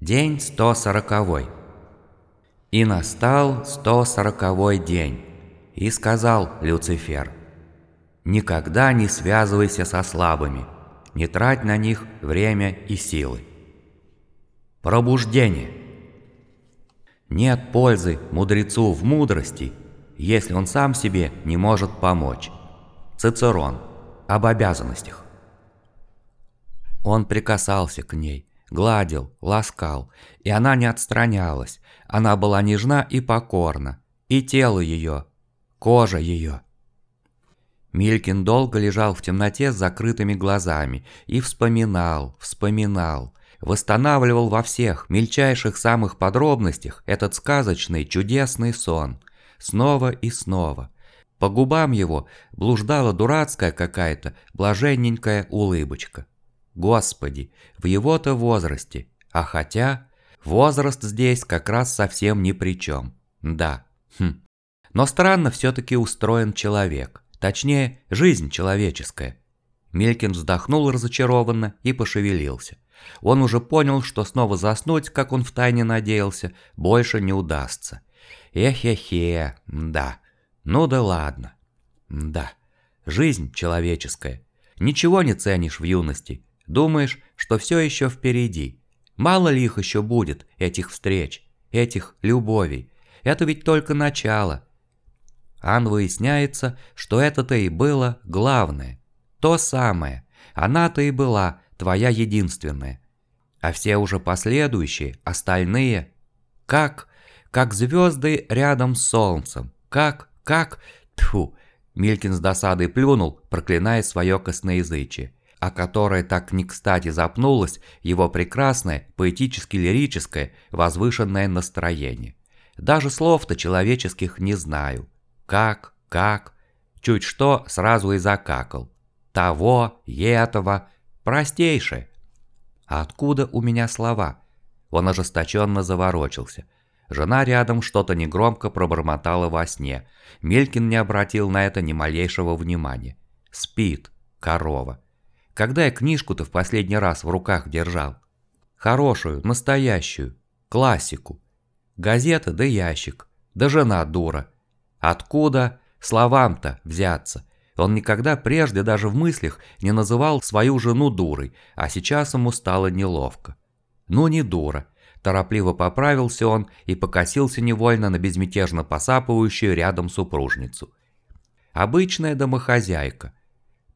День 140. И настал 140 день, и сказал Люцифер, «Никогда не связывайся со слабыми, не трать на них время и силы». Пробуждение. Нет пользы мудрецу в мудрости, если он сам себе не может помочь. Цицерон. Об обязанностях. Он прикасался к ней, гладил, ласкал, и она не отстранялась. Она была нежна и покорна. И тело ее, кожа ее. Милькин долго лежал в темноте с закрытыми глазами и вспоминал, вспоминал, восстанавливал во всех мельчайших самых подробностях этот сказочный чудесный сон, снова и снова. По губам его блуждала дурацкая какая-то блаженненькая улыбочка. Господи, в его-то возрасте, а хотя возраст здесь как раз совсем ни при чем. Да, хм. Но странно все-таки устроен человек, точнее, жизнь человеческая. Мелькин вздохнул разочарованно и пошевелился. Он уже понял, что снова заснуть, как он втайне надеялся, больше не удастся. Эхе-хе, да. Ну да ладно. Да. Жизнь человеческая. Ничего не ценишь в юности, Думаешь, что все еще впереди. Мало ли их еще будет, этих встреч, этих любовей. Это ведь только начало. Ан выясняется, что это-то и было главное. То самое. Она-то и была твоя единственная. А все уже последующие, остальные, как, как звезды рядом с солнцем. Как, как, тьфу. Милькин с досадой плюнул, проклиная свое косноязычие о которой так не кстати запнулось его прекрасное, поэтически-лирическое, возвышенное настроение. Даже слов-то человеческих не знаю. Как, как, чуть что сразу и закакал. Того, этого, простейшее. А откуда у меня слова? Он ожесточенно заворочился. Жена рядом что-то негромко пробормотала во сне. Мелькин не обратил на это ни малейшего внимания. Спит, корова. Когда я книжку-то в последний раз в руках держал? Хорошую, настоящую, классику. Газета да ящик, да жена дура. Откуда словам-то взяться? Он никогда прежде даже в мыслях не называл свою жену дурой, а сейчас ему стало неловко. Ну не дура. Торопливо поправился он и покосился невольно на безмятежно посапывающую рядом супружницу. Обычная домохозяйка.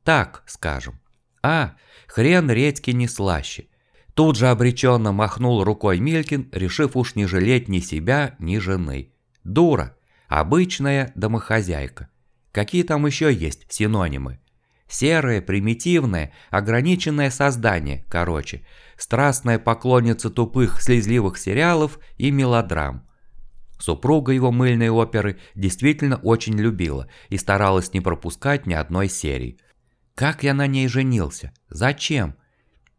Так, скажем. А, хрен редьки не слаще. Тут же обреченно махнул рукой Милькин, решив уж не жалеть ни себя, ни жены. Дура. Обычная домохозяйка. Какие там еще есть синонимы? Серое, примитивное, ограниченное создание, короче. Страстная поклонница тупых, слезливых сериалов и мелодрам. Супруга его мыльной оперы действительно очень любила и старалась не пропускать ни одной серии. Как я на ней женился? Зачем?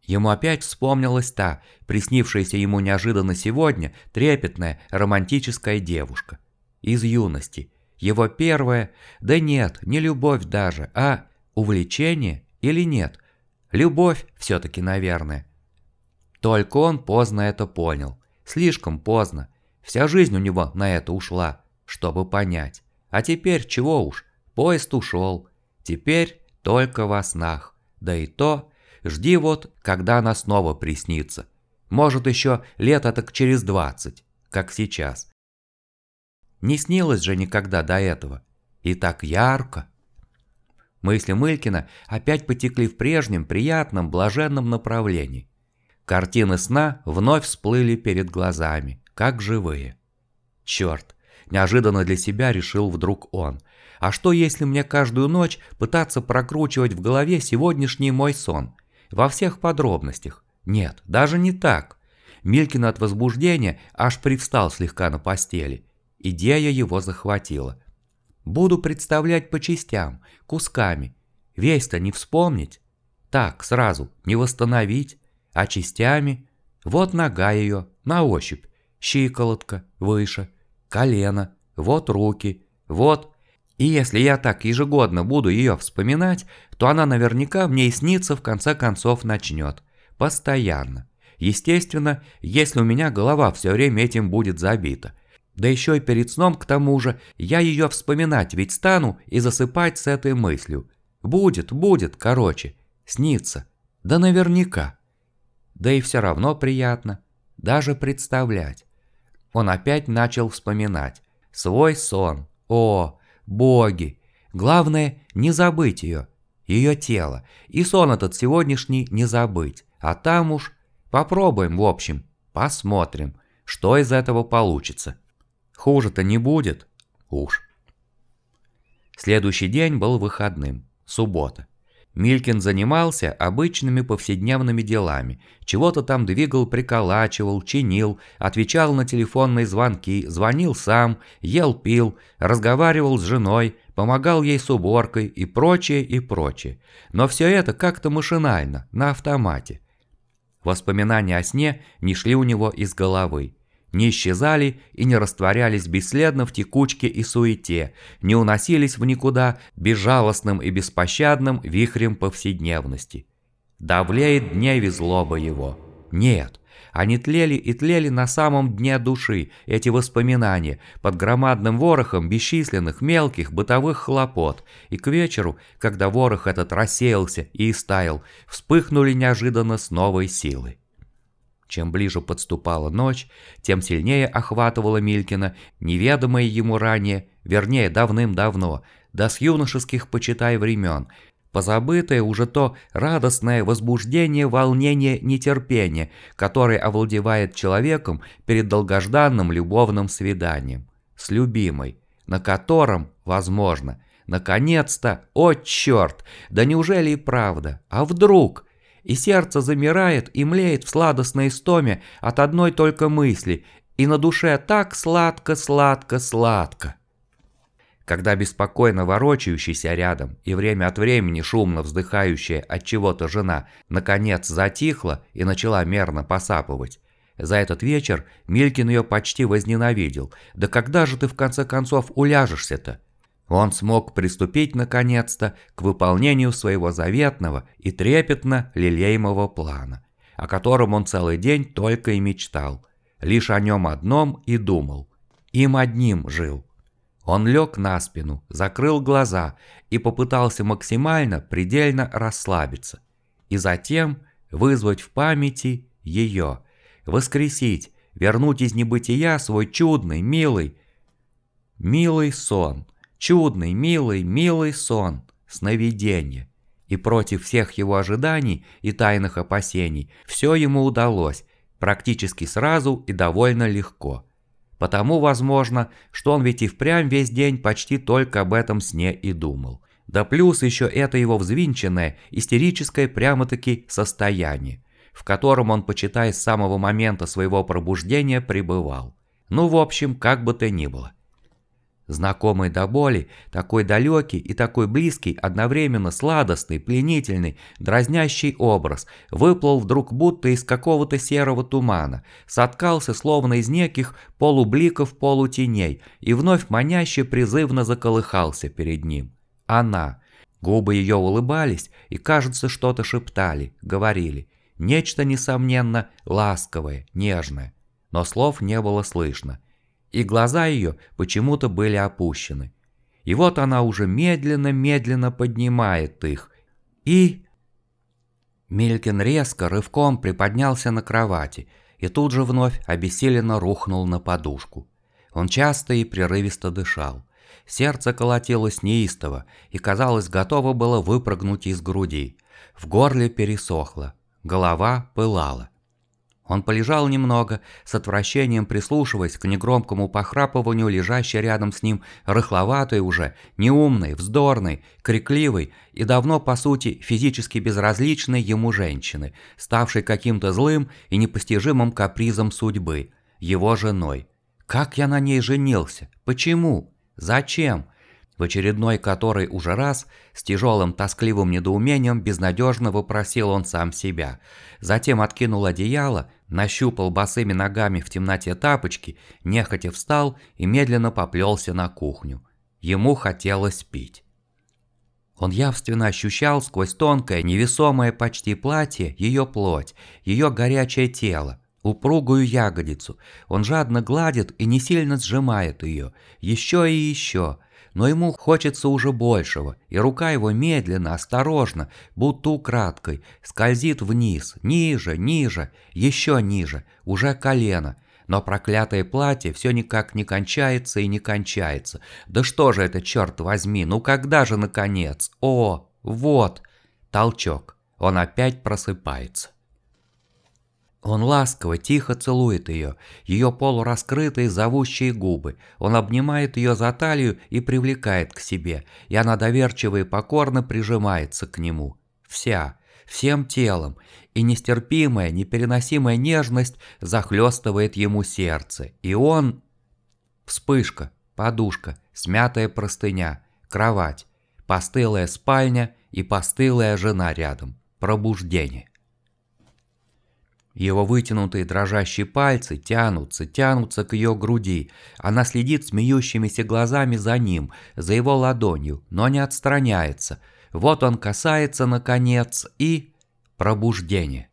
Ему опять вспомнилась та, приснившаяся ему неожиданно сегодня, трепетная, романтическая девушка. Из юности. Его первая, да нет, не любовь даже, а увлечение или нет? Любовь все-таки, наверное. Только он поздно это понял. Слишком поздно. Вся жизнь у него на это ушла, чтобы понять. А теперь чего уж, поезд ушел. Теперь только во снах. Да и то, жди вот, когда она снова приснится. Может еще лет так через двадцать, как сейчас. Не снилось же никогда до этого. И так ярко. Мысли Мылькина опять потекли в прежнем, приятном, блаженном направлении. Картины сна вновь всплыли перед глазами, как живые. Черт, неожиданно для себя решил вдруг он – а что если мне каждую ночь пытаться прокручивать в голове сегодняшний мой сон? Во всех подробностях. Нет, даже не так. Милькин от возбуждения аж привстал слегка на постели. Идея его захватила. Буду представлять по частям, кусками. Весь-то не вспомнить. Так, сразу, не восстановить. А частями... Вот нога ее, на ощупь. Щиколотка, выше. Колено. Вот руки. Вот и если я так ежегодно буду ее вспоминать, то она наверняка в ней снится в конце концов начнет. Постоянно. Естественно, если у меня голова все время этим будет забита. Да еще и перед сном, к тому же, я ее вспоминать ведь стану и засыпать с этой мыслью. Будет, будет, короче, снится. Да наверняка. Да и все равно приятно. Даже представлять. Он опять начал вспоминать. Свой сон. О, боги. Главное, не забыть ее. Ее тело. И сон этот сегодняшний не забыть. А там уж Попробуем, в общем, посмотрим, что из этого получится. Хуже-то не будет? Уж. Следующий день был выходным, суббота. Милькин занимался обычными повседневными делами. Чего-то там двигал, приколачивал, чинил, отвечал на телефонные звонки, звонил сам, ел-пил, разговаривал с женой, помогал ей с уборкой и прочее, и прочее. Но все это как-то машинально, на автомате. Воспоминания о сне не шли у него из головы, не исчезали и не растворялись бесследно в текучке и суете, не уносились в никуда безжалостным и беспощадным вихрем повседневности. Давлеет дневе злоба его. Нет, они тлели и тлели на самом дне души, эти воспоминания, под громадным ворохом бесчисленных мелких бытовых хлопот, и к вечеру, когда ворох этот рассеялся и истаял, вспыхнули неожиданно с новой силой. Чем ближе подступала ночь, тем сильнее охватывала Милькина неведомое ему ранее, вернее давным-давно, до с юношеских, почитай, времен, позабытое уже то радостное возбуждение, волнение, нетерпение, которое овладевает человеком перед долгожданным любовным свиданием с любимой, на котором, возможно, наконец-то, о черт, да неужели и правда, а вдруг? И сердце замирает и млеет в сладостной истоме от одной только мысли, и на душе так сладко-сладко-сладко когда беспокойно ворочающийся рядом и время от времени шумно вздыхающая от чего-то жена наконец затихла и начала мерно посапывать. За этот вечер Милькин ее почти возненавидел. Да когда же ты в конце концов уляжешься-то? Он смог приступить наконец-то к выполнению своего заветного и трепетно лелеемого плана, о котором он целый день только и мечтал. Лишь о нем одном и думал. Им одним жил. Он лег на спину, закрыл глаза и попытался максимально, предельно расслабиться. И затем вызвать в памяти ее, воскресить, вернуть из небытия свой чудный, милый, милый сон, чудный, милый, милый сон, сновидение. И против всех его ожиданий и тайных опасений все ему удалось, практически сразу и довольно легко. Потому возможно, что он ведь и впрямь весь день почти только об этом сне и думал. Да плюс еще это его взвинченное, истерическое прямо-таки состояние, в котором он, почитай, с самого момента своего пробуждения пребывал. Ну, в общем, как бы то ни было. Знакомый до боли, такой далекий и такой близкий, одновременно сладостный, пленительный, дразнящий образ, выплыл вдруг будто из какого-то серого тумана, соткался словно из неких полубликов полутеней и вновь маняще призывно заколыхался перед ним. Она. Губы ее улыбались и, кажется, что-то шептали, говорили. Нечто, несомненно, ласковое, нежное. Но слов не было слышно и глаза ее почему-то были опущены. И вот она уже медленно-медленно поднимает их. И... Милькин резко, рывком приподнялся на кровати и тут же вновь обессиленно рухнул на подушку. Он часто и прерывисто дышал. Сердце колотилось неистово и, казалось, готово было выпрыгнуть из груди. В горле пересохло, голова пылала. Он полежал немного, с отвращением прислушиваясь к негромкому похрапыванию лежащей рядом с ним рыхловатой уже, неумной, вздорной, крикливой и давно, по сути, физически безразличной ему женщины, ставшей каким-то злым и непостижимым капризом судьбы, его женой. Как я на ней женился? Почему? Зачем? в очередной который уже раз с тяжелым тоскливым недоумением безнадежно вопросил он сам себя. Затем откинул одеяло, нащупал босыми ногами в темноте тапочки, нехотя встал и медленно поплелся на кухню. Ему хотелось пить. Он явственно ощущал сквозь тонкое, невесомое почти платье ее плоть, ее горячее тело, упругую ягодицу. Он жадно гладит и не сильно сжимает ее, еще и еще. Но ему хочется уже большего, и рука его медленно, осторожно, будто украдкой, скользит вниз, ниже, ниже, еще ниже, уже колено, но проклятое платье все никак не кончается и не кончается. Да что же это, черт возьми, ну когда же наконец? О, вот. Толчок. Он опять просыпается. Он ласково, тихо целует ее, ее полураскрытые зовущие губы. Он обнимает ее за талию и привлекает к себе, и она доверчиво и покорно прижимается к нему. Вся, всем телом, и нестерпимая, непереносимая нежность захлестывает ему сердце, и он... Вспышка, подушка, смятая простыня, кровать, постылая спальня и постылая жена рядом. Пробуждение. Его вытянутые дрожащие пальцы тянутся, тянутся к ее груди. Она следит смеющимися глазами за ним, за его ладонью, но не отстраняется. Вот он касается, наконец, и... Пробуждение.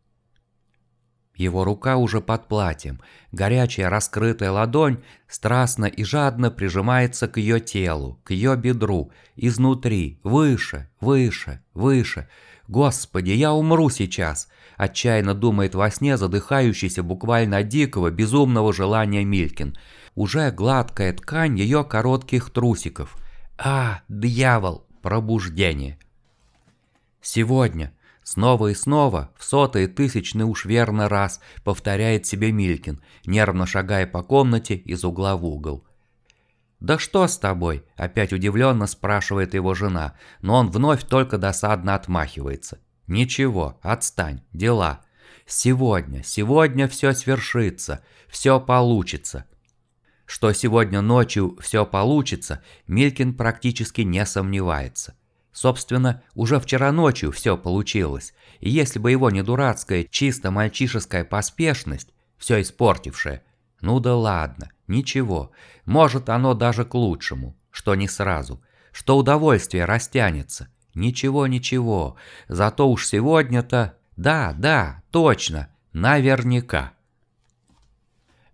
Его рука уже под платьем, горячая раскрытая ладонь страстно и жадно прижимается к ее телу, к ее бедру, изнутри, выше, выше, выше. «Господи, я умру сейчас!» – отчаянно думает во сне задыхающийся буквально от дикого, безумного желания Милькин. Уже гладкая ткань ее коротких трусиков. «А, дьявол! Пробуждение!» Сегодня, Снова и снова, в сотый и тысячный уж верно раз, повторяет себе Милькин, нервно шагая по комнате из угла в угол. «Да что с тобой?» – опять удивленно спрашивает его жена, но он вновь только досадно отмахивается. «Ничего, отстань, дела. Сегодня, сегодня все свершится, все получится». Что сегодня ночью все получится, Милькин практически не сомневается. Собственно, уже вчера ночью все получилось, и если бы его не дурацкая, чисто мальчишеская поспешность, все испортившая, ну да ладно, ничего, может оно даже к лучшему, что не сразу, что удовольствие растянется, ничего-ничего, зато уж сегодня-то, да, да, точно, наверняка.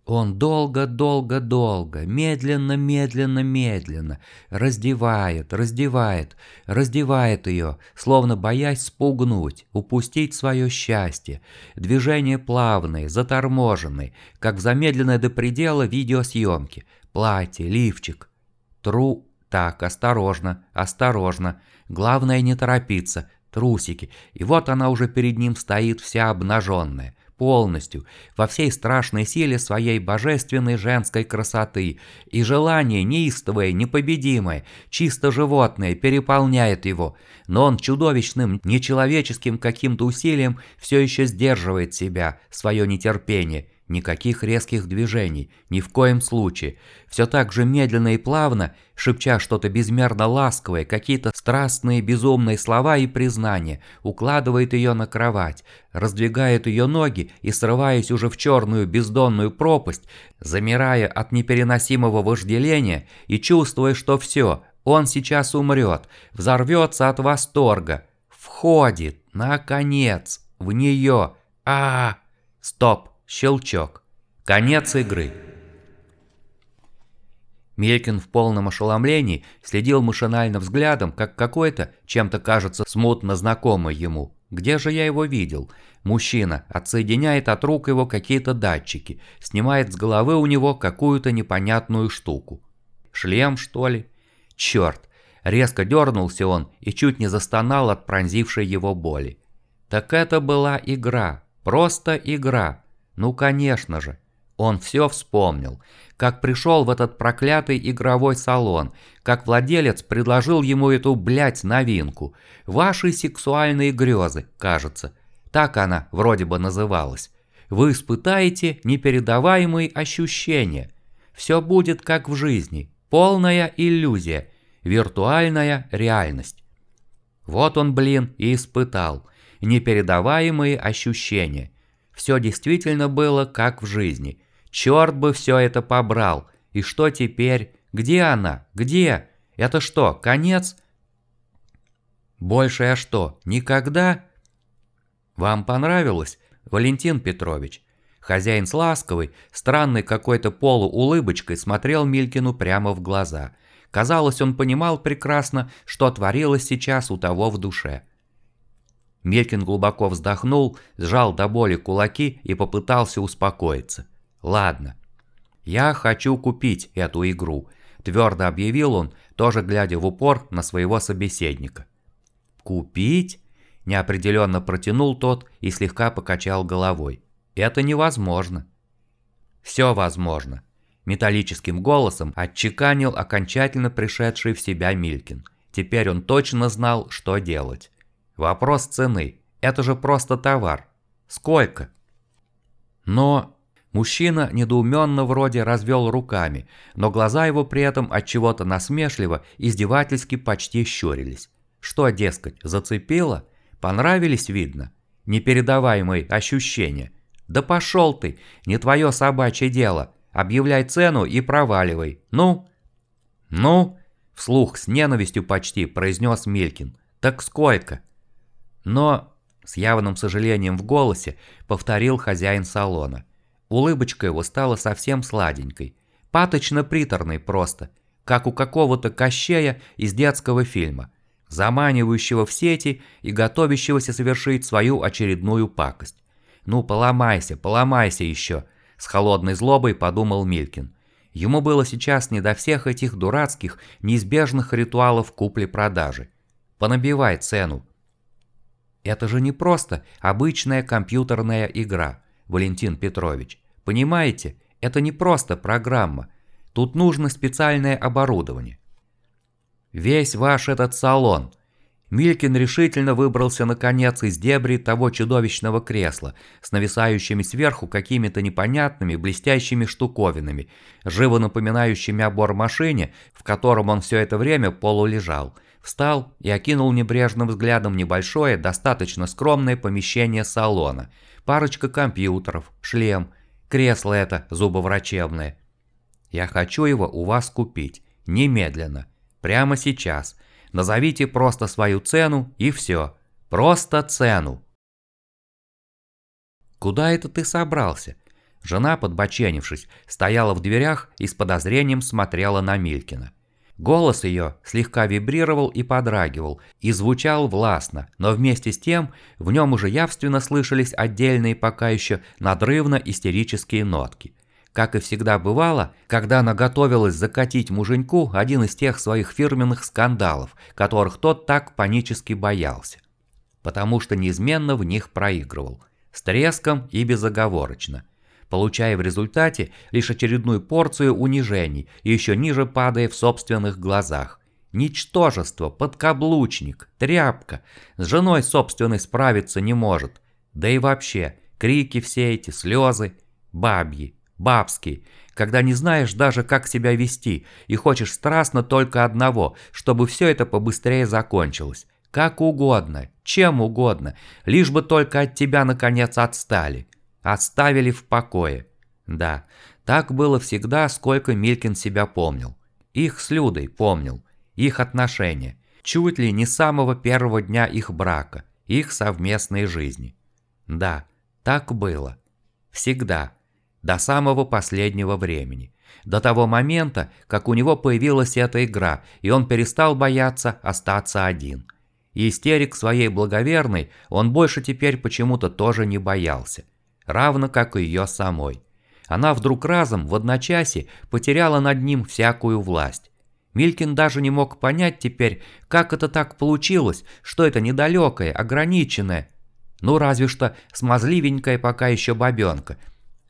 Он долго-долго-долго, медленно-медленно-медленно раздевает, раздевает, раздевает ее, словно боясь спугнуть, упустить свое счастье. Движения плавные, заторможенные, как в замедленной до предела видеосъемки. Платье, лифчик. Тру... Так, осторожно, осторожно. Главное не торопиться. Трусики. И вот она уже перед ним стоит вся обнаженная полностью, во всей страшной силе своей божественной женской красоты, и желание неистовое, непобедимое, чисто животное переполняет его, но он чудовищным, нечеловеческим каким-то усилием все еще сдерживает себя, свое нетерпение – Никаких резких движений, ни в коем случае. Все так же медленно и плавно, шепча что-то безмерно ласковое, какие-то страстные безумные слова и признания, укладывает ее на кровать, раздвигает ее ноги и, срываясь уже в черную бездонную пропасть, замирая от непереносимого вожделения и чувствуя, что все, он сейчас умрет, взорвется от восторга, входит, наконец, в нее. а, -а, -а Стоп! Щелчок. Конец игры. Мелькин в полном ошеломлении следил машинально взглядом, как какой-то, чем-то кажется смутно знакомый ему. Где же я его видел? Мужчина отсоединяет от рук его какие-то датчики, снимает с головы у него какую-то непонятную штуку. Шлем, что ли? Черт! Резко дернулся он и чуть не застонал от пронзившей его боли. Так это была игра, просто игра. Ну конечно же. Он все вспомнил. Как пришел в этот проклятый игровой салон. Как владелец предложил ему эту, блядь, новинку. Ваши сексуальные грезы, кажется. Так она вроде бы называлась. Вы испытаете непередаваемые ощущения. Все будет как в жизни. Полная иллюзия. Виртуальная реальность. Вот он, блин, и испытал. Непередаваемые ощущения. Все действительно было как в жизни. Черт бы все это побрал. И что теперь? Где она? Где? Это что, конец? Больше я что, никогда? Вам понравилось, Валентин Петрович? Хозяин с ласковой, странной какой-то полуулыбочкой смотрел Милькину прямо в глаза. Казалось, он понимал прекрасно, что творилось сейчас у того в душе. Мелькин глубоко вздохнул, сжал до боли кулаки и попытался успокоиться. «Ладно. Я хочу купить эту игру», – твердо объявил он, тоже глядя в упор на своего собеседника. «Купить?» – неопределенно протянул тот и слегка покачал головой. «Это невозможно». «Все возможно», – металлическим голосом отчеканил окончательно пришедший в себя Милькин. Теперь он точно знал, что делать. Вопрос цены. Это же просто товар. Сколько? Но... Мужчина недоуменно вроде развел руками, но глаза его при этом от чего-то насмешливо, издевательски почти щурились. Что, дескать, зацепило? Понравились, видно? Непередаваемые ощущения. Да пошел ты, не твое собачье дело. Объявляй цену и проваливай. Ну? Ну? Вслух с ненавистью почти произнес Мелькин. Так сколько? Но, с явным сожалением в голосе, повторил хозяин салона. Улыбочка его стала совсем сладенькой. Паточно-приторной просто, как у какого-то кощея из детского фильма, заманивающего в сети и готовящегося совершить свою очередную пакость. «Ну, поломайся, поломайся еще», – с холодной злобой подумал Милькин. Ему было сейчас не до всех этих дурацких, неизбежных ритуалов купли-продажи. Понабивай цену, это же не просто обычная компьютерная игра, Валентин Петрович. Понимаете, это не просто программа. Тут нужно специальное оборудование. Весь ваш этот салон. Милькин решительно выбрался наконец из дебри того чудовищного кресла с нависающими сверху какими-то непонятными блестящими штуковинами, живо напоминающими о бормашине, в котором он все это время полулежал – Встал и окинул небрежным взглядом небольшое, достаточно скромное помещение салона. Парочка компьютеров, шлем, кресло это зубоврачебное. Я хочу его у вас купить. Немедленно. Прямо сейчас. Назовите просто свою цену и все. Просто цену. Куда это ты собрался? Жена, подбоченившись, стояла в дверях и с подозрением смотрела на Милькина. Голос ее слегка вибрировал и подрагивал, и звучал властно, но вместе с тем в нем уже явственно слышались отдельные пока еще надрывно-истерические нотки. Как и всегда бывало, когда она готовилась закатить муженьку один из тех своих фирменных скандалов, которых тот так панически боялся. Потому что неизменно в них проигрывал. С треском и безоговорочно – получая в результате лишь очередную порцию унижений и еще ниже падая в собственных глазах. Ничтожество, подкаблучник, тряпка, с женой собственной справиться не может. Да и вообще, крики все эти, слезы, бабьи, бабские, когда не знаешь даже, как себя вести, и хочешь страстно только одного, чтобы все это побыстрее закончилось. Как угодно, чем угодно, лишь бы только от тебя наконец отстали. Оставили в покое. Да, так было всегда, сколько Милькин себя помнил. Их с Людой помнил. Их отношения. Чуть ли не с самого первого дня их брака. Их совместной жизни. Да, так было. Всегда. До самого последнего времени. До того момента, как у него появилась эта игра, и он перестал бояться остаться один. Истерик своей благоверной он больше теперь почему-то тоже не боялся равно как и ее самой. Она вдруг разом, в одночасье, потеряла над ним всякую власть. Милькин даже не мог понять теперь, как это так получилось, что это недалекое, ограниченное, ну разве что смазливенькая пока еще бабенка,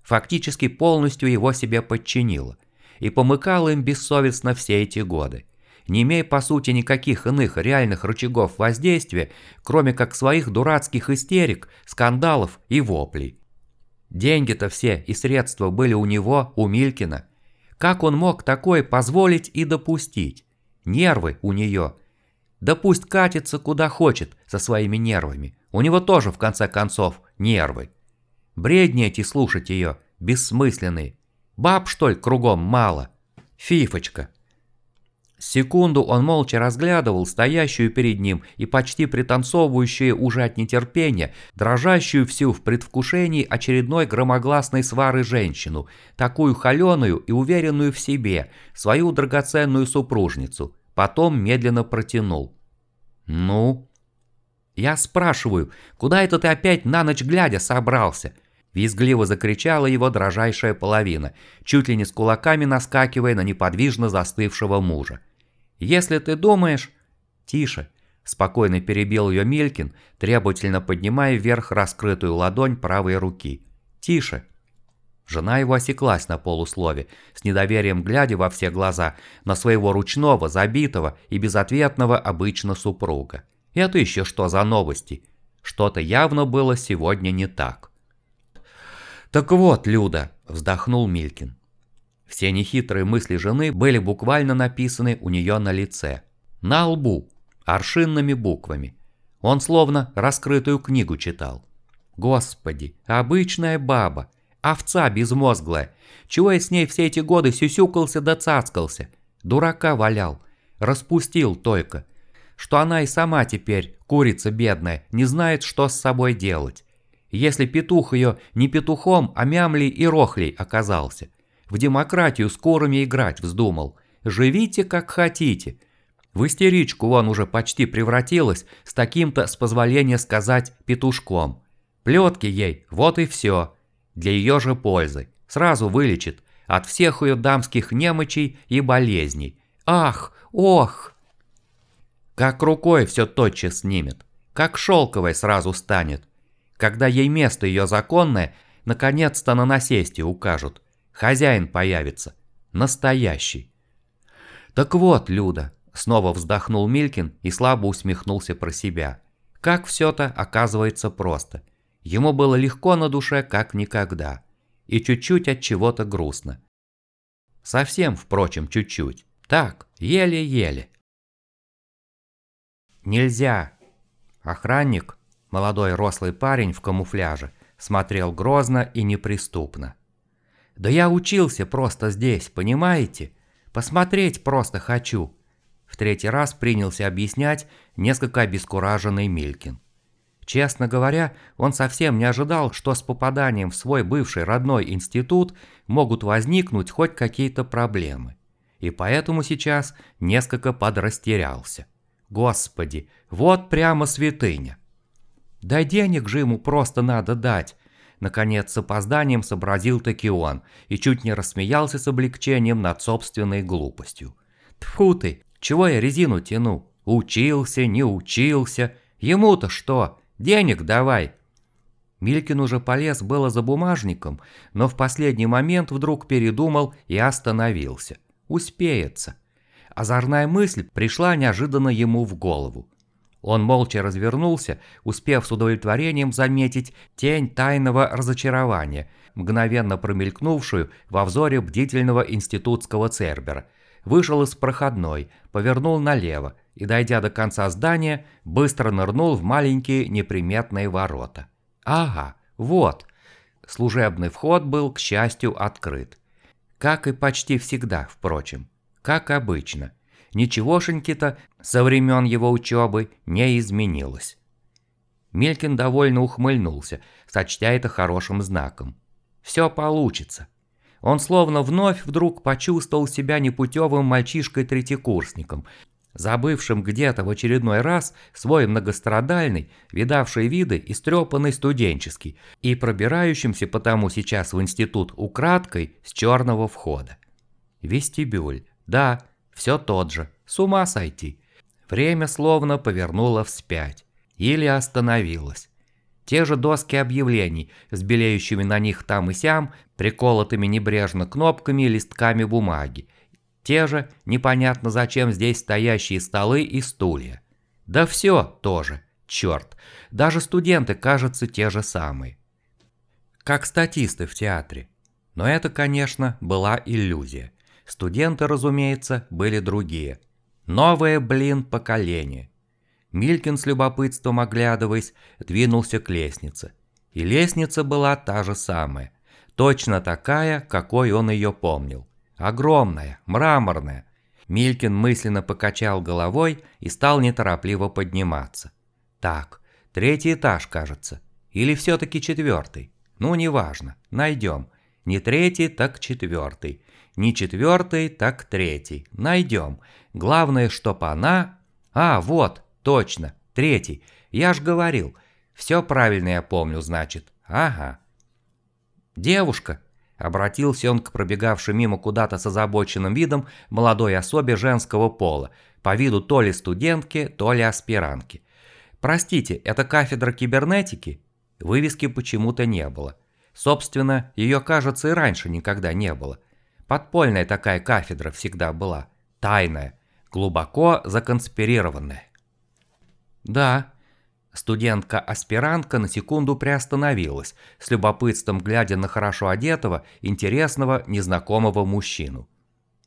фактически полностью его себе подчинила и помыкала им бессовестно все эти годы не имея по сути никаких иных реальных рычагов воздействия, кроме как своих дурацких истерик, скандалов и воплей. Деньги-то все и средства были у него, у Милькина. Как он мог такое позволить и допустить? Нервы у нее. Да пусть катится куда хочет со своими нервами. У него тоже, в конце концов, нервы. Бредни эти слушать ее, бессмысленные. Баб, что ли, кругом мало? Фифочка. Секунду он молча разглядывал стоящую перед ним и почти пританцовывающую уже от нетерпения, дрожащую всю в предвкушении очередной громогласной свары женщину, такую холеную и уверенную в себе, свою драгоценную супружницу. Потом медленно протянул. «Ну?» «Я спрашиваю, куда это ты опять на ночь глядя собрался?» Визгливо закричала его дрожайшая половина, чуть ли не с кулаками наскакивая на неподвижно застывшего мужа. Если ты думаешь...» «Тише», – спокойно перебил ее Мелькин, требовательно поднимая вверх раскрытую ладонь правой руки. «Тише». Жена его осеклась на полуслове, с недоверием глядя во все глаза на своего ручного, забитого и безответного обычно супруга. Это еще что за новости? Что-то явно было сегодня не так. «Так вот, Люда», – вздохнул Милькин, все нехитрые мысли жены были буквально написаны у нее на лице. На лбу, аршинными буквами. Он словно раскрытую книгу читал. Господи, обычная баба, овца безмозглая. Чего я с ней все эти годы сюсюкался да цацкался? Дурака валял. Распустил только. Что она и сама теперь, курица бедная, не знает, что с собой делать. Если петух ее не петухом, а мямлей и рохлей оказался – в демократию с корами играть вздумал. Живите как хотите. В истеричку он уже почти превратилась с таким-то, с позволения сказать, петушком. Плетки ей, вот и все. Для ее же пользы. Сразу вылечит от всех ее дамских немочей и болезней. Ах, ох! Как рукой все тотчас снимет. Как шелковой сразу станет. Когда ей место ее законное, наконец-то на насесте укажут. Хозяин появится. Настоящий. Так вот, Люда, снова вздохнул Милькин и слабо усмехнулся про себя. Как все-то оказывается просто. Ему было легко на душе, как никогда. И чуть-чуть от чего-то грустно. Совсем, впрочем, чуть-чуть. Так, еле-еле. Нельзя. Охранник, молодой рослый парень в камуфляже, смотрел грозно и неприступно. Да я учился просто здесь, понимаете? Посмотреть просто хочу. В третий раз принялся объяснять несколько обескураженный Милькин. Честно говоря, он совсем не ожидал, что с попаданием в свой бывший родной институт могут возникнуть хоть какие-то проблемы. И поэтому сейчас несколько подрастерялся. Господи, вот прямо святыня. Да денег же ему просто надо дать, Наконец, с опозданием сообразил таки он и чуть не рассмеялся с облегчением над собственной глупостью. Тфу ты, чего я резину тяну? Учился, не учился. Ему-то что? Денег давай. Милькин уже полез было за бумажником, но в последний момент вдруг передумал и остановился. Успеется. Озорная мысль пришла неожиданно ему в голову. Он молча развернулся, успев с удовлетворением заметить тень тайного разочарования, мгновенно промелькнувшую во взоре бдительного институтского цербера. Вышел из проходной, повернул налево и, дойдя до конца здания, быстро нырнул в маленькие неприметные ворота. Ага, вот. Служебный вход был, к счастью, открыт. Как и почти всегда, впрочем. Как обычно ничегошеньки-то со времен его учебы не изменилось. Мелькин довольно ухмыльнулся, сочтя это хорошим знаком. Все получится. Он словно вновь вдруг почувствовал себя непутевым мальчишкой-третьекурсником, забывшим где-то в очередной раз свой многострадальный, видавший виды истрепанный студенческий и пробирающимся потому сейчас в институт украдкой с черного входа. Вестибюль. Да, все тот же, с ума сойти. Время словно повернуло вспять. Или остановилось. Те же доски объявлений, с белеющими на них там и сям, приколотыми небрежно кнопками и листками бумаги. Те же, непонятно зачем здесь стоящие столы и стулья. Да все тоже, черт. Даже студенты, кажется, те же самые. Как статисты в театре. Но это, конечно, была иллюзия. Студенты, разумеется, были другие. Новое, блин, поколение. Милькин с любопытством оглядываясь, двинулся к лестнице. И лестница была та же самая. Точно такая, какой он ее помнил. Огромная, мраморная. Милькин мысленно покачал головой и стал неторопливо подниматься. Так, третий этаж, кажется. Или все-таки четвертый. Ну, неважно, найдем. Не третий, так четвертый. Не четвертый, так третий. Найдем. Главное, чтоб она... А, вот, точно, третий. Я ж говорил. Все правильно я помню, значит. Ага. Девушка, обратился он к пробегавшей мимо куда-то с озабоченным видом молодой особе женского пола, по виду то ли студентки, то ли аспирантки. Простите, это кафедра кибернетики? Вывески почему-то не было. Собственно, ее, кажется, и раньше никогда не было. Подпольная такая кафедра всегда была. Тайная, глубоко законспирированная. Да, студентка-аспирантка на секунду приостановилась, с любопытством глядя на хорошо одетого, интересного, незнакомого мужчину.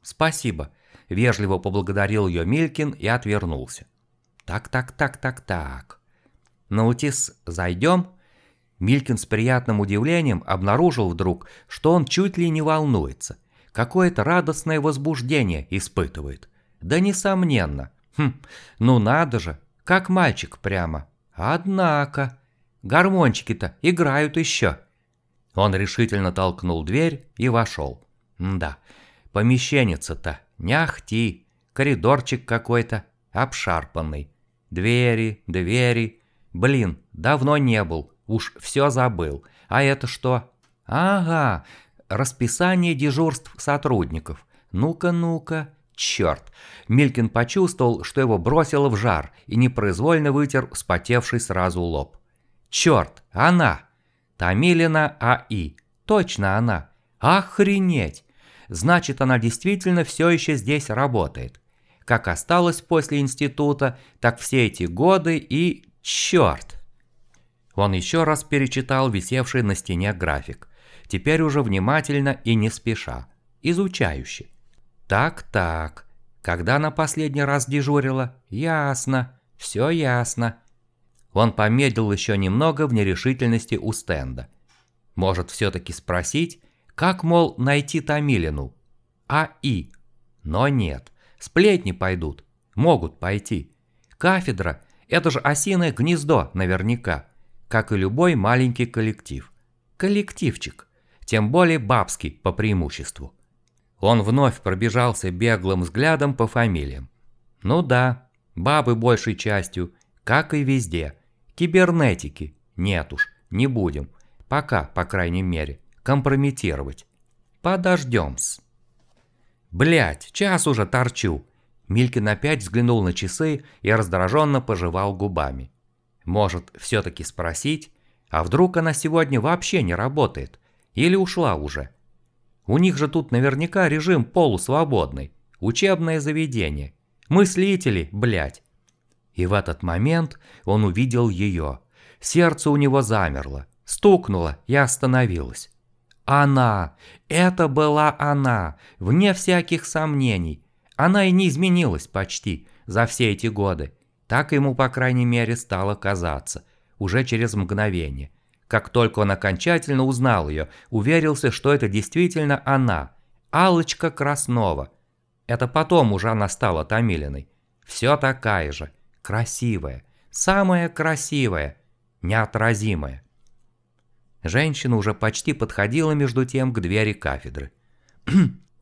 «Спасибо», – вежливо поблагодарил ее Милькин и отвернулся. «Так-так-так-так-так. Наутис, зайдем?» Милькин с приятным удивлением обнаружил вдруг, что он чуть ли не волнуется. Какое-то радостное возбуждение испытывает. Да несомненно. Хм, ну надо же, как мальчик прямо. Однако, гормончики-то играют еще. Он решительно толкнул дверь и вошел. Да, помещенница-то не ахти, коридорчик какой-то обшарпанный. Двери, двери. Блин, давно не был, Уж все забыл. А это что? Ага, расписание дежурств сотрудников. Ну-ка, ну-ка. Черт. Милькин почувствовал, что его бросило в жар и непроизвольно вытер вспотевший сразу лоб. Черт, она. Тамилина А.И. Точно она. Охренеть. Значит, она действительно все еще здесь работает. Как осталось после института, так все эти годы и... Черт! Он еще раз перечитал висевший на стене график, теперь уже внимательно и не спеша, изучающе. Так-так, когда на последний раз дежурила? Ясно, все ясно. Он помедлил еще немного в нерешительности у стенда. Может все-таки спросить, как, мол, найти Тамилину? А.И. Но нет, сплетни пойдут, могут пойти. Кафедра – это же осиное гнездо наверняка как и любой маленький коллектив. Коллективчик, тем более бабский по преимуществу. Он вновь пробежался беглым взглядом по фамилиям. Ну да, бабы большей частью, как и везде. Кибернетики, нет уж, не будем. Пока, по крайней мере, компрометировать. Подождем-с. Блять, час уже торчу. Милькин опять взглянул на часы и раздраженно пожевал губами. Может, все-таки спросить, а вдруг она сегодня вообще не работает? Или ушла уже? У них же тут наверняка режим полусвободный. Учебное заведение. Мыслители, блядь. И в этот момент он увидел ее. Сердце у него замерло, стукнуло и остановилось. Она! Это была она! Вне всяких сомнений. Она и не изменилась почти за все эти годы. Так ему, по крайней мере, стало казаться, уже через мгновение. Как только он окончательно узнал ее, уверился, что это действительно она, алочка Краснова. Это потом уже она стала Томилиной. Все такая же, красивая, самая красивая, неотразимая. Женщина уже почти подходила между тем к двери кафедры.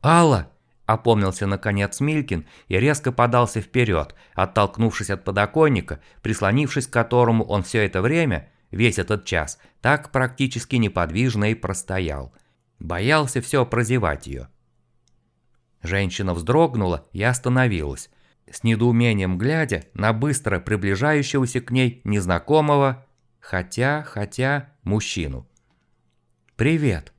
«Алла!» Опомнился наконец Милькин и резко подался вперед, оттолкнувшись от подоконника, прислонившись к которому он все это время, весь этот час, так практически неподвижно и простоял. Боялся все прозевать ее. Женщина вздрогнула и остановилась, с недоумением глядя на быстро приближающегося к ней незнакомого, хотя, хотя, мужчину. «Привет»,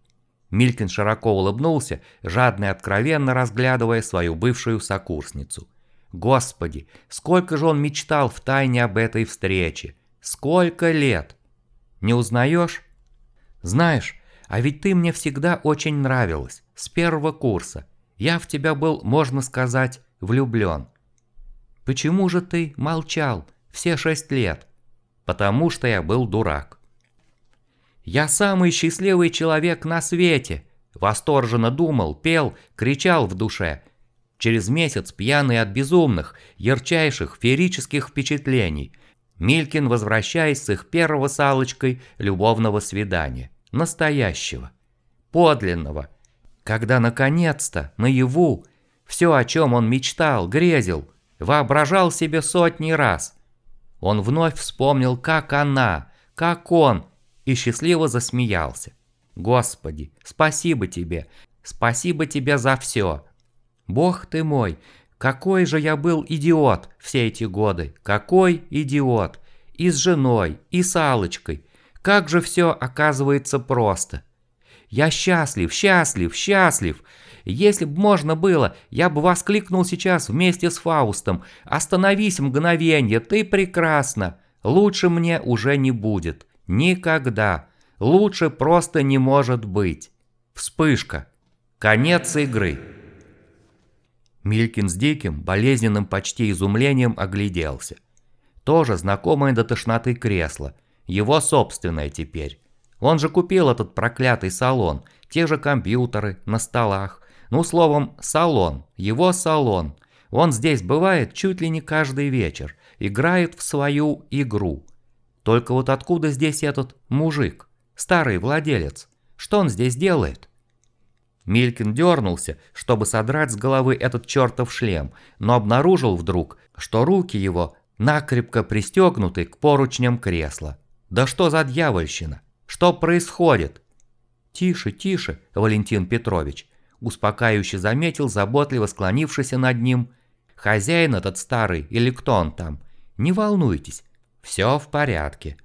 Милькин широко улыбнулся, жадно и откровенно разглядывая свою бывшую сокурсницу. Господи, сколько же он мечтал в тайне об этой встрече. Сколько лет! Не узнаешь? Знаешь, а ведь ты мне всегда очень нравилась, с первого курса. Я в тебя был, можно сказать, влюблен. Почему же ты молчал все шесть лет? Потому что я был дурак. «Я самый счастливый человек на свете!» Восторженно думал, пел, кричал в душе. Через месяц, пьяный от безумных, ярчайших, феерических впечатлений, Милькин, возвращаясь с их первого с Аллочкой любовного свидания, настоящего, подлинного, когда наконец-то, наяву, все, о чем он мечтал, грезил, воображал себе сотни раз. Он вновь вспомнил, как она, как он, и счастливо засмеялся. «Господи, спасибо тебе, спасибо тебе за все!» Бог ты мой, какой же я был идиот все эти годы, какой идиот. И с женой, и с Аллочкой. Как же все оказывается просто. Я счастлив, счастлив, счастлив. Если бы можно было, я бы воскликнул сейчас вместе с Фаустом. Остановись мгновенье, ты прекрасна. Лучше мне уже не будет. Никогда. Лучше просто не может быть. Вспышка. Конец игры. Милькин с диким, болезненным почти изумлением огляделся. Тоже знакомое до тошноты кресло. Его собственное теперь. Он же купил этот проклятый салон, те же компьютеры на столах. Ну, словом, салон, его салон. Он здесь бывает чуть ли не каждый вечер, играет в свою игру. Только вот откуда здесь этот мужик, старый владелец? Что он здесь делает? Милькин дернулся, чтобы содрать с головы этот чертов шлем, но обнаружил вдруг, что руки его накрепко пристегнуты к поручням кресла. Да что за дьявольщина? Что происходит? Тише, тише, Валентин Петрович, успокаивающе заметил заботливо склонившийся над ним. Хозяин этот старый или кто он там? Не волнуйтесь, все в порядке.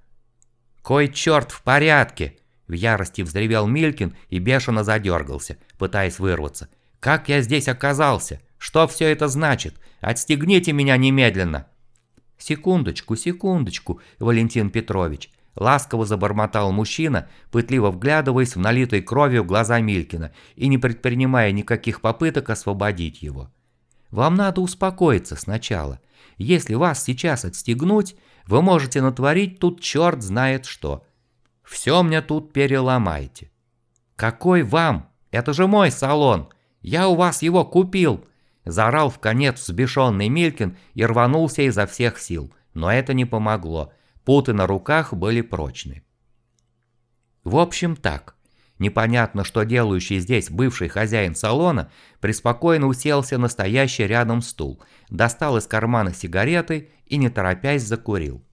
Кой черт в порядке? В ярости взревел Милькин и бешено задергался, пытаясь вырваться. «Как я здесь оказался? Что все это значит? Отстегните меня немедленно!» «Секундочку, секундочку, Валентин Петрович!» Ласково забормотал мужчина, пытливо вглядываясь в налитой кровью глаза Милькина и не предпринимая никаких попыток освободить его. «Вам надо успокоиться сначала. Если вас сейчас отстегнуть, вы можете натворить тут черт знает что. Все мне тут переломайте. Какой вам? Это же мой салон. Я у вас его купил. Заорал в конец взбешенный Милькин и рванулся изо всех сил. Но это не помогло. Путы на руках были прочны. В общем так. Непонятно, что делающий здесь бывший хозяин салона преспокойно уселся на стоящий рядом стул, достал из кармана сигареты и не торопясь закурил.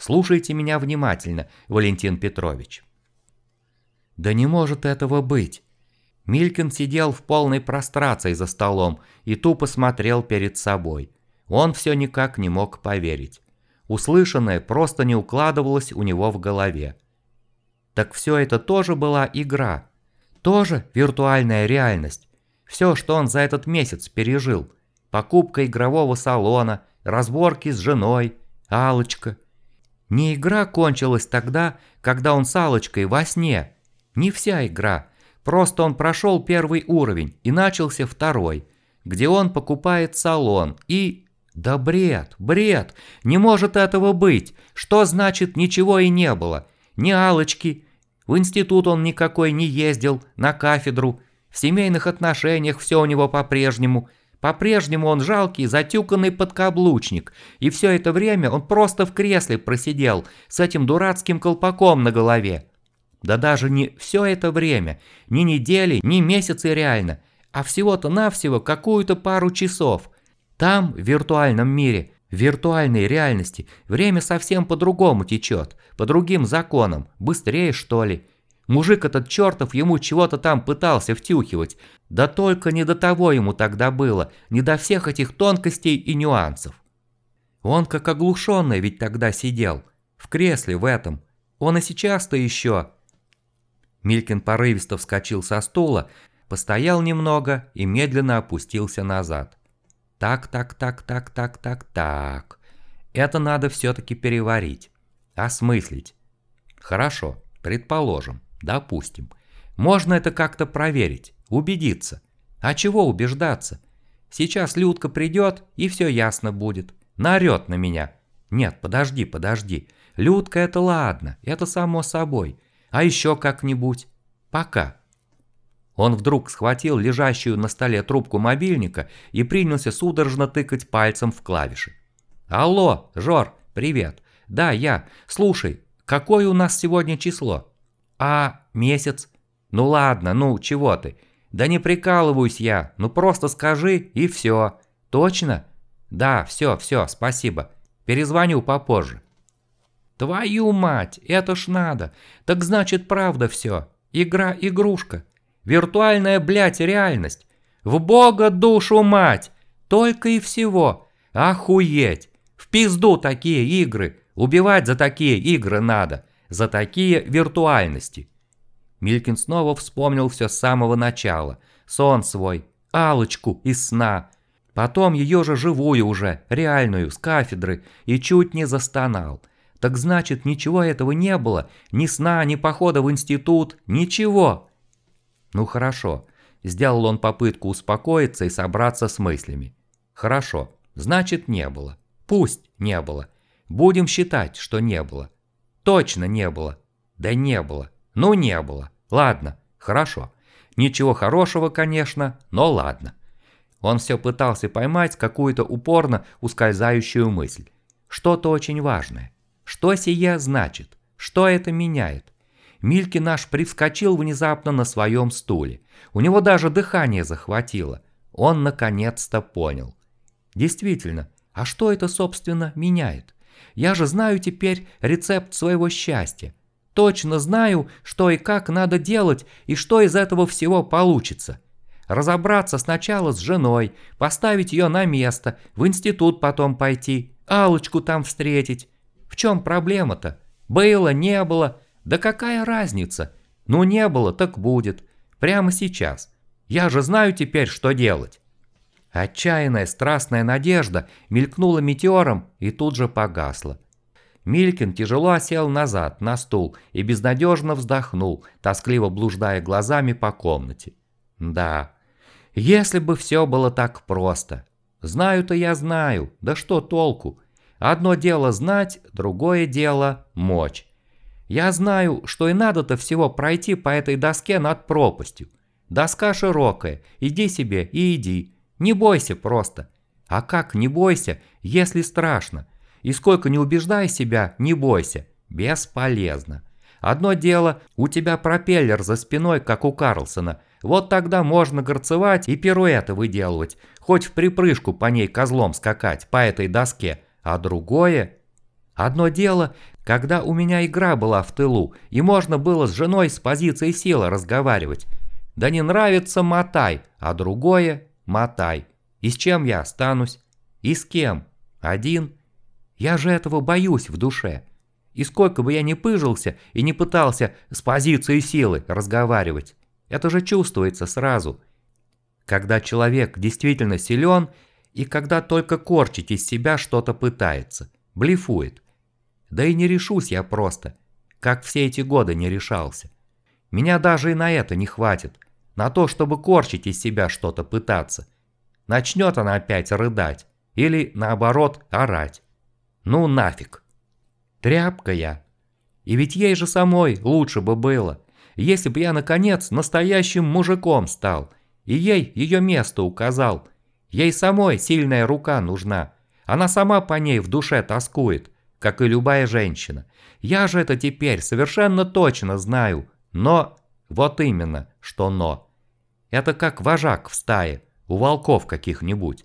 Слушайте меня внимательно, Валентин Петрович. Да не может этого быть. Милькин сидел в полной прострации за столом и тупо смотрел перед собой. Он все никак не мог поверить. Услышанное просто не укладывалось у него в голове. Так все это тоже была игра. Тоже виртуальная реальность. Все, что он за этот месяц пережил. Покупка игрового салона, разборки с женой, алочка не игра кончилась тогда, когда он с Аллочкой во сне. Не вся игра. Просто он прошел первый уровень и начался второй, где он покупает салон и... Да бред, бред, не может этого быть. Что значит ничего и не было? Ни Алочки. В институт он никакой не ездил, на кафедру. В семейных отношениях все у него по-прежнему – по-прежнему он жалкий, затюканный подкаблучник, и все это время он просто в кресле просидел с этим дурацким колпаком на голове. Да даже не все это время, ни недели, ни месяцы реально, а всего-то навсего какую-то пару часов. Там, в виртуальном мире, в виртуальной реальности, время совсем по-другому течет, по другим законам, быстрее что ли. Мужик этот чертов ему чего-то там пытался втюхивать. Да только не до того ему тогда было, не до всех этих тонкостей и нюансов. Он как оглушенный ведь тогда сидел, в кресле в этом. Он и сейчас-то еще. Милькин порывисто вскочил со стула, постоял немного и медленно опустился назад. Так, так, так, так, так, так, так. Это надо все-таки переварить, осмыслить. Хорошо, предположим. Допустим. Можно это как-то проверить, убедиться. А чего убеждаться? Сейчас Людка придет, и все ясно будет. Наорет на меня. Нет, подожди, подожди. Людка это ладно, это само собой. А еще как-нибудь. Пока. Он вдруг схватил лежащую на столе трубку мобильника и принялся судорожно тыкать пальцем в клавиши. «Алло, Жор, привет. Да, я. Слушай, какое у нас сегодня число?» «А, месяц. Ну ладно, ну чего ты? Да не прикалываюсь я, ну просто скажи и все. Точно? Да, все, все, спасибо. Перезвоню попозже». «Твою мать, это ж надо. Так значит, правда все. Игра-игрушка. Виртуальная, блядь, реальность. В бога душу мать. Только и всего. Охуеть. В пизду такие игры. Убивать за такие игры надо. За такие виртуальности. Милькин снова вспомнил все с самого начала. Сон свой, алочку из сна. Потом ее же живую уже, реальную, с кафедры, и чуть не застонал. Так значит, ничего этого не было, ни сна, ни похода в институт, ничего. Ну хорошо, сделал он попытку успокоиться и собраться с мыслями. Хорошо, значит не было. Пусть не было. Будем считать, что не было. Точно не было. Да не было. Ну не было. Ладно, хорошо. Ничего хорошего, конечно, но ладно. Он все пытался поймать какую-то упорно ускользающую мысль. Что-то очень важное. Что сие значит? Что это меняет? Мильки наш привскочил внезапно на своем стуле. У него даже дыхание захватило. Он наконец-то понял. Действительно, а что это, собственно, меняет? Я же знаю теперь рецепт своего счастья. Точно знаю, что и как надо делать, и что из этого всего получится. Разобраться сначала с женой, поставить ее на место, в институт потом пойти, алочку там встретить. В чем проблема-то? Было, не было, да какая разница? Ну не было, так будет. Прямо сейчас. Я же знаю теперь, что делать. Отчаянная страстная надежда мелькнула метеором и тут же погасла. Милькин тяжело осел назад на стул и безнадежно вздохнул, тоскливо блуждая глазами по комнате. Да, если бы все было так просто. Знаю-то я знаю, да что толку? Одно дело знать, другое дело мочь. Я знаю, что и надо-то всего пройти по этой доске над пропастью. Доска широкая, иди себе и иди. Не бойся просто. А как не бойся, если страшно? И сколько не убеждай себя, не бойся. Бесполезно. Одно дело, у тебя пропеллер за спиной, как у Карлсона. Вот тогда можно горцевать и пируэты выделывать, хоть в припрыжку по ней козлом скакать, по этой доске. А другое... Одно дело, когда у меня игра была в тылу, и можно было с женой с позиции силы разговаривать. Да не нравится – мотай, а другое – мотай. И с чем я останусь? И с кем? Один? Я же этого боюсь в душе. И сколько бы я ни пыжился и не пытался с позиции силы разговаривать, это же чувствуется сразу. Когда человек действительно силен и когда только корчить из себя что-то пытается, блефует – да и не решусь я просто, как все эти годы не решался. Меня даже и на это не хватит, на то, чтобы корчить из себя что-то пытаться. Начнет она опять рыдать, или, наоборот, орать. Ну нафиг. Тряпка я. И ведь ей же самой лучше бы было, если бы я, наконец, настоящим мужиком стал, и ей ее место указал. Ей самой сильная рука нужна. Она сама по ней в душе тоскует как и любая женщина. Я же это теперь совершенно точно знаю, но... Вот именно, что но. Это как вожак в стае, у волков каких-нибудь.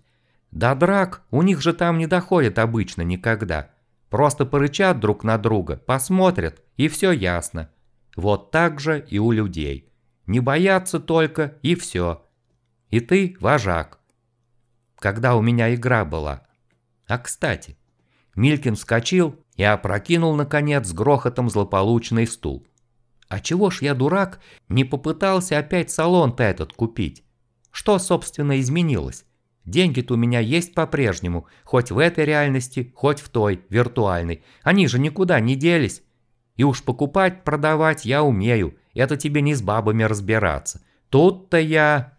До драк у них же там не доходит обычно никогда. Просто порычат друг на друга, посмотрят, и все ясно. Вот так же и у людей. Не бояться только, и все. И ты вожак. Когда у меня игра была. А кстати, Милькин вскочил и опрокинул, наконец, с грохотом злополучный стул. А чего ж я, дурак, не попытался опять салон-то этот купить? Что, собственно, изменилось? Деньги-то у меня есть по-прежнему, хоть в этой реальности, хоть в той, виртуальной. Они же никуда не делись. И уж покупать, продавать я умею, это тебе не с бабами разбираться. Тут-то я...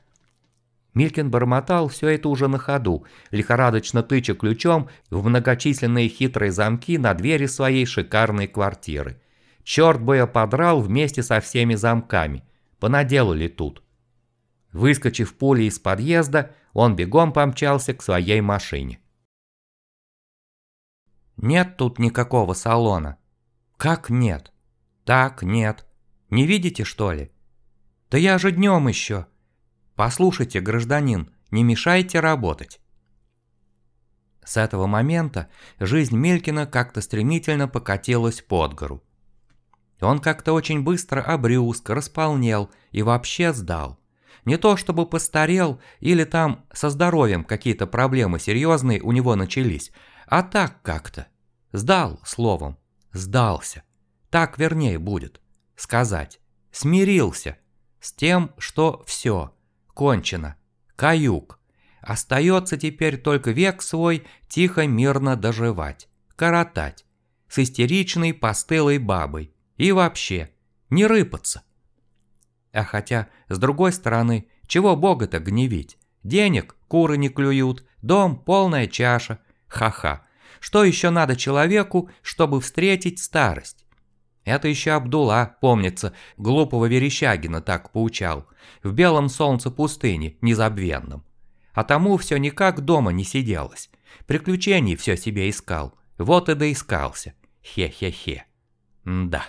Милькин бормотал все это уже на ходу, лихорадочно тыча ключом в многочисленные хитрые замки на двери своей шикарной квартиры. Черт бы я подрал вместе со всеми замками. Понаделали тут. Выскочив пулей из подъезда, он бегом помчался к своей машине. Нет тут никакого салона. Как нет? Так, нет. Не видите, что ли? Да я же днем еще. Послушайте, гражданин, не мешайте работать. С этого момента жизнь Мелькина как-то стремительно покатилась под гору. Он как-то очень быстро обрюзг, располнел и вообще сдал. Не то чтобы постарел или там со здоровьем какие-то проблемы серьезные у него начались, а так как-то. Сдал, словом, сдался. Так вернее будет. Сказать. Смирился. С тем, что все. Кончено. Каюк. Остается теперь только век свой тихо мирно доживать. Коротать. С истеричной постылой бабой. И вообще. Не рыпаться. А хотя, с другой стороны, чего бога-то гневить? Денег куры не клюют, дом полная чаша. Ха-ха. Что еще надо человеку, чтобы встретить старость? Это еще Абдулла, помнится, глупого Верещагина так поучал. В белом солнце пустыни, незабвенном. А тому все никак дома не сиделось. Приключений все себе искал. Вот и доискался. Хе-хе-хе. Да.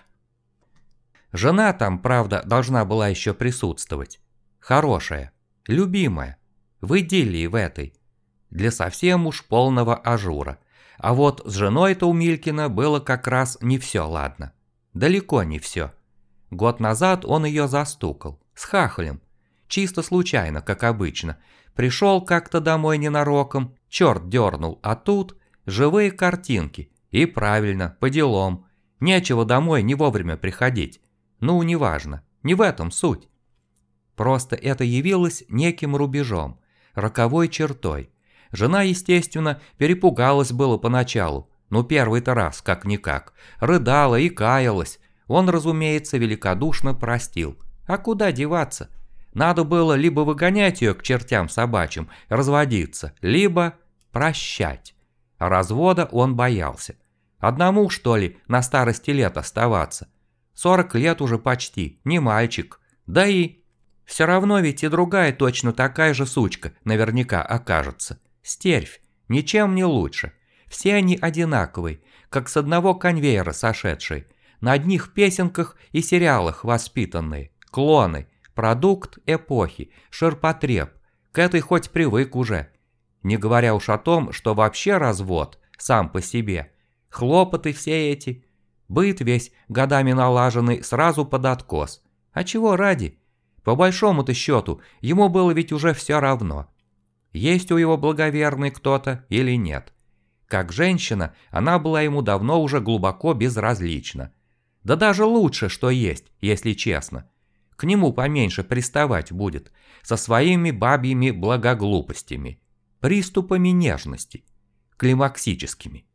Жена там, правда, должна была еще присутствовать. Хорошая, любимая, в идиллии в этой. Для совсем уж полного ажура. А вот с женой-то у Милькина было как раз не все ладно. Далеко не все. Год назад он ее застукал, с хахалем. Чисто случайно, как обычно. Пришел как-то домой ненароком, черт дернул, а тут живые картинки. И правильно, по делам. Нечего домой не вовремя приходить. Ну, неважно, не в этом суть. Просто это явилось неким рубежом, роковой чертой. Жена, естественно, перепугалась было поначалу, ну первый-то раз, как-никак, рыдала и каялась. Он, разумеется, великодушно простил. А куда деваться? Надо было либо выгонять ее к чертям собачьим, разводиться, либо прощать. Развода он боялся. Одному, что ли, на старости лет оставаться? 40 лет уже почти, не мальчик. Да и... Все равно ведь и другая точно такая же сучка наверняка окажется. Стервь, ничем не лучше. Все они одинаковые, как с одного конвейера сошедшие. На одних песенках и сериалах воспитанные. Клоны, продукт эпохи, ширпотреб. К этой хоть привык уже. Не говоря уж о том, что вообще развод, сам по себе. Хлопоты все эти, Быт весь, годами налаженный, сразу под откос. А чего ради? По большому-то счету, ему было ведь уже все равно. Есть у его благоверный кто-то или нет. Как женщина, она была ему давно уже глубоко безразлична. Да даже лучше, что есть, если честно. К нему поменьше приставать будет, со своими бабьими благоглупостями, приступами нежности, климаксическими.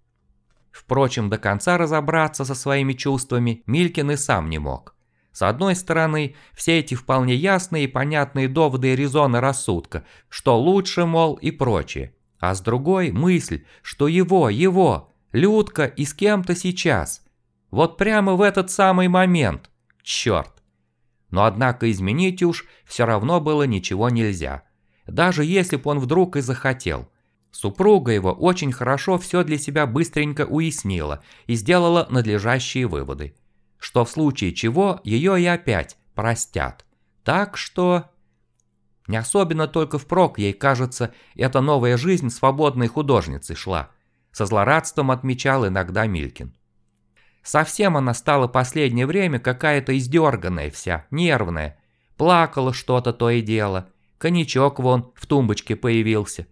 Впрочем, до конца разобраться со своими чувствами Милькин и сам не мог. С одной стороны, все эти вполне ясные и понятные доводы и резоны рассудка, что лучше, мол, и прочее. А с другой – мысль, что его, его, Людка и с кем-то сейчас. Вот прямо в этот самый момент. Черт. Но однако изменить уж все равно было ничего нельзя. Даже если бы он вдруг и захотел. Супруга его очень хорошо все для себя быстренько уяснила и сделала надлежащие выводы. Что в случае чего ее и опять простят. Так что... Не особенно только впрок ей, кажется, эта новая жизнь свободной художницы шла. Со злорадством отмечал иногда Милькин. Совсем она стала последнее время какая-то издерганная вся, нервная. Плакала что-то то и дело. Коньячок вон в тумбочке появился.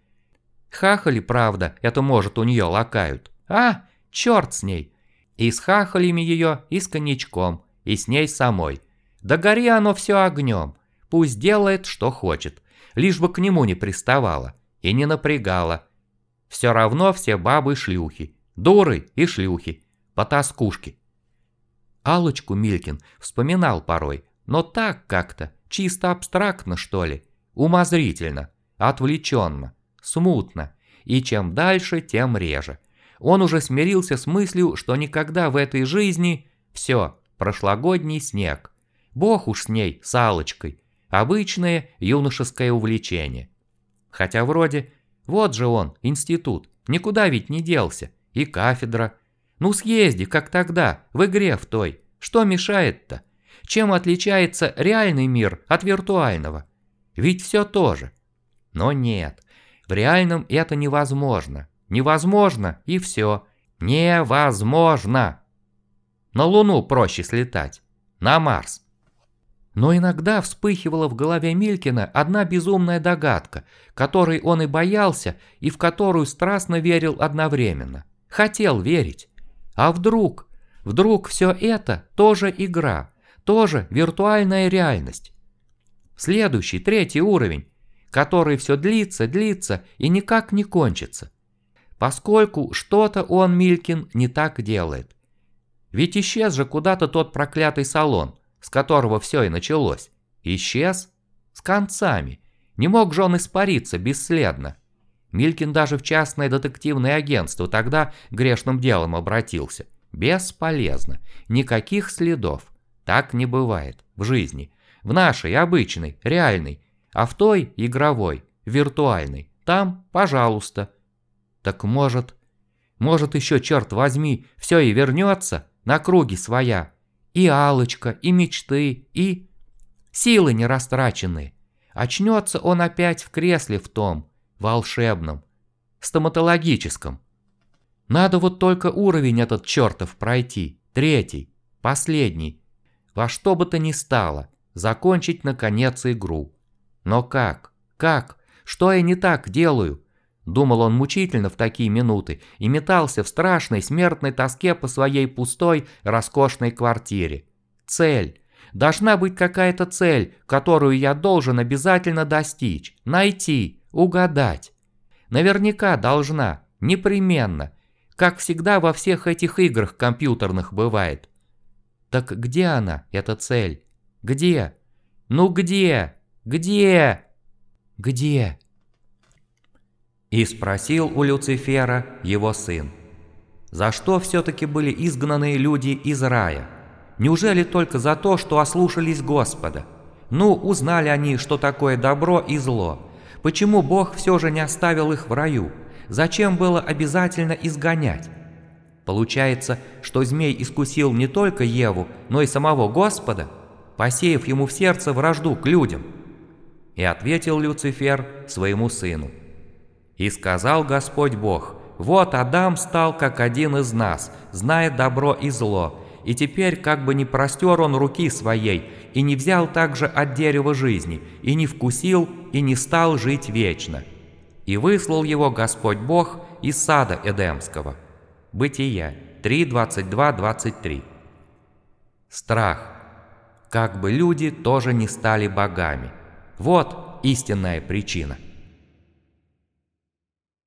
Хахали, правда, это может у нее лакают. А, черт с ней. И с хахалями ее, и с коньячком, и с ней самой. Да гори оно все огнем. Пусть делает, что хочет. Лишь бы к нему не приставала и не напрягала. Все равно все бабы шлюхи. Дуры и шлюхи. Потаскушки. Алочку Милькин вспоминал порой, но так как-то, чисто абстрактно что ли, умозрительно, отвлеченно смутно, и чем дальше, тем реже. Он уже смирился с мыслью, что никогда в этой жизни все, прошлогодний снег. Бог уж с ней, с Аллочкой. Обычное юношеское увлечение. Хотя вроде, вот же он, институт, никуда ведь не делся, и кафедра. Ну съезди, как тогда, в игре в той. Что мешает-то? Чем отличается реальный мир от виртуального? Ведь все то же. Но нет, в реальном это невозможно. Невозможно и все. Невозможно. На Луну проще слетать. На Марс. Но иногда вспыхивала в голове Милькина одна безумная догадка, которой он и боялся, и в которую страстно верил одновременно. Хотел верить. А вдруг? Вдруг все это тоже игра, тоже виртуальная реальность. Следующий, третий уровень, который все длится, длится и никак не кончится. Поскольку что-то он, Милькин, не так делает. Ведь исчез же куда-то тот проклятый салон, с которого все и началось. Исчез? С концами. Не мог же он испариться бесследно. Милькин даже в частное детективное агентство тогда грешным делом обратился. Бесполезно. Никаких следов. Так не бывает в жизни. В нашей, обычной, реальной. А в той, игровой, виртуальной. Там, пожалуйста. Так может... Может еще, черт возьми, все и вернется на круги своя. И алочка, и мечты, и... Силы не растраченные. Очнется он опять в кресле в том, волшебном, стоматологическом. Надо вот только уровень этот чертов пройти, третий, последний. Во что бы то ни стало, закончить наконец игру. Но как? Как? Что я не так делаю? Думал он мучительно в такие минуты и метался в страшной смертной тоске по своей пустой, роскошной квартире. Цель. Должна быть какая-то цель, которую я должен обязательно достичь, найти, угадать. Наверняка должна, непременно, как всегда во всех этих играх компьютерных бывает. Так где она, эта цель? Где? Ну где? Где? Где? И спросил у Люцифера его сын. За что все-таки были изгнаны люди из рая? Неужели только за то, что ослушались Господа? Ну, узнали они, что такое добро и зло. Почему Бог все же не оставил их в раю? Зачем было обязательно изгонять? Получается, что змей искусил не только Еву, но и самого Господа, посеяв ему в сердце вражду к людям. И ответил Люцифер своему сыну – и сказал Господь Бог, «Вот Адам стал как один из нас, зная добро и зло, и теперь как бы не простер он руки своей, и не взял также от дерева жизни, и не вкусил, и не стал жить вечно. И выслал его Господь Бог из сада Эдемского». Бытие 3, 22, 23. Страх. Как бы люди тоже не стали богами. Вот истинная причина.